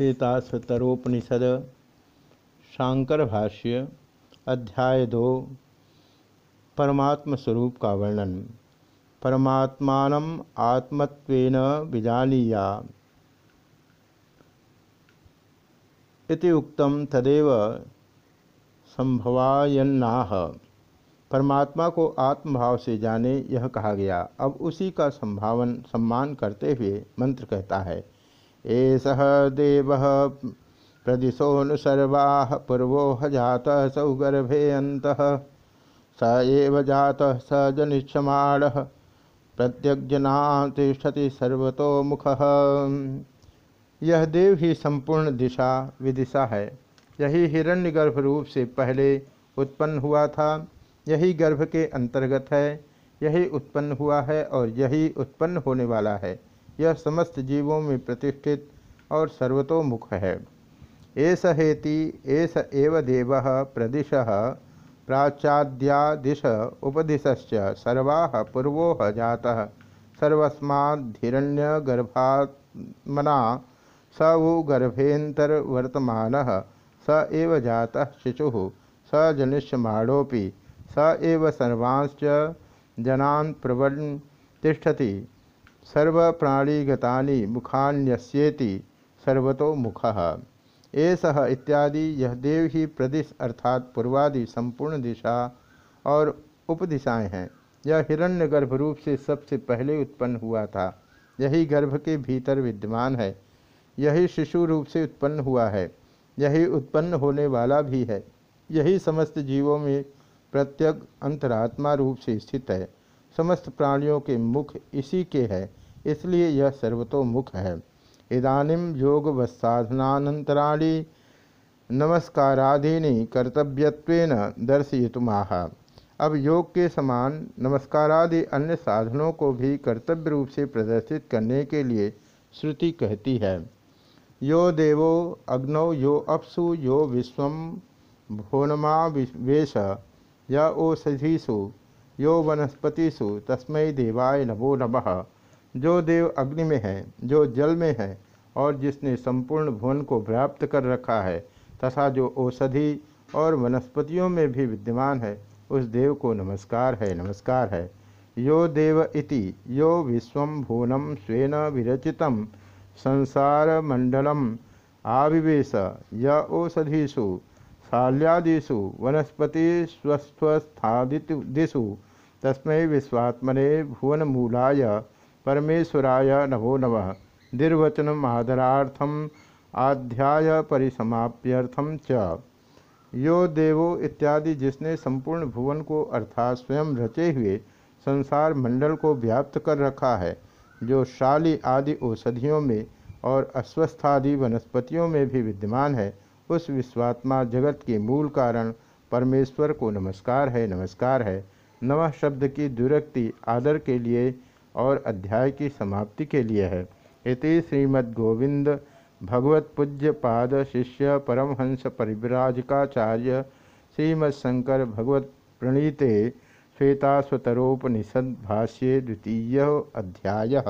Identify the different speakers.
Speaker 1: श्वेताश्वतरोपनिषद शांकर भाष्य अध्याय दो परमात्म स्वरूप का वर्णन। परमात्मान आत्मत्वेन विजानीया। इति उक्तम तदेव संभवायन्नाह। परमात्मा को आत्मभाव से जाने यह कहा गया। अब उसी का संभावन सम्मान करते हुए मंत्र कहता है एष देव प्रदिशोऽनुसर्वा पूर्वो जात सौगर्भे अंत स एव जातः स जनिक्षमाणः प्रत्यग्जना तिष्ठति मुख। यह देव ही संपूर्ण दिशा, विदिशा है। यही हिरण्यगर्भ रूप से पहले उत्पन्न हुआ था। यही गर्भ के अंतर्गत है, यही उत्पन्न हुआ है और यही उत्पन्न होने वाला है। यह समस्त जीवों में प्रतिष्ठित और सर्वतोमुख है। एस हेति एस एव देव प्रदिश, प्राचाद्यादिश उपदिश्च सर्वा पूर्वो जाता। सर्वस्माद्धिरण्य गर्भात्मना स वो गर्भेन्तर्वर्तमान स एव जाता शिशु, स जनिष्यमाणोपि स एव सर्वांश्च तिष्ठति सर्वप्राणीगतानि मुखान्यस्येति सर्वतो मुख। एस इत्यादि यह देव ही प्रदिश अर्थात पूर्वादि संपूर्ण दिशा और उपदिशाएँ हैं। यह हिरण्य गर्भ रूप से सबसे पहले उत्पन्न हुआ था। यही गर्भ के भीतर विद्यमान है। यही शिशु रूप से उत्पन्न हुआ है। यही उत्पन्न होने वाला भी है। यही समस्त जीवों में प्रत्यक अंतरात्मा रूप से स्थित है। समस्त प्राणियों के मुख इसी के है, इसलिए यह सर्वतोमुख है। इदानीम योगवत्साधनानंतराणी नमस्कारादीनि कर्तव्यत्वेन दर्शयितुमाह। अब योग के समान नमस्कारादि अन्य साधनों को भी कर्तव्य रूप से प्रदर्शित करने के लिए श्रुति कहती है, यो देवो अग्नौ यो अपसु यो विश्व भोनमा वेश या ओषधीसु यो वनस्पतिषु तस्मै देवाय नमो नमः। जो देव अग्नि में है, जो जल में है, और जिसने संपूर्ण भुवन को व्याप्त कर रखा है, तथा जो औषधि और वनस्पतियों में भी विद्यमान है, उस देव को नमस्कार है नमस्कार है। यो देव इति, यो विश्व भुवनम स्वेन विरचित संसार मंडलम आविवेश, य औषधिषु, शाल्यादिषु वनस्पति स्वस्थस्थादिषु तस्मै विश्वात्मने भुवनमूलाय परमेश्वराय नभो नमः। निर्वचनम आदरार्थम आध्याय परिसमाप्यर्थम च। यो देवो इत्यादि जिसने संपूर्ण भुवन को अर्थात स्वयं रचे हुए संसार मंडल को व्याप्त कर रखा है, जो शाली आदि औषधियों में और अस्वस्थादि वनस्पतियों में भी विद्यमान है, उस विश्वात्मा जगत के मूल कारण परमेश्वर को नमस्कार है नमस्कार है। नवह शब्द की दुरक्ति आदर के लिए और अध्याय की समाप्ति के लिए है। इति श्रीमद्गोविंद भगवत पूज्य पाद शिष्य परमहंस परिव्राजकाचार्य श्रीमद्शंकर भगवत प्रणीते श्वेताश्वतरोपनिषद भाष्ये द्वितीय अध्याय।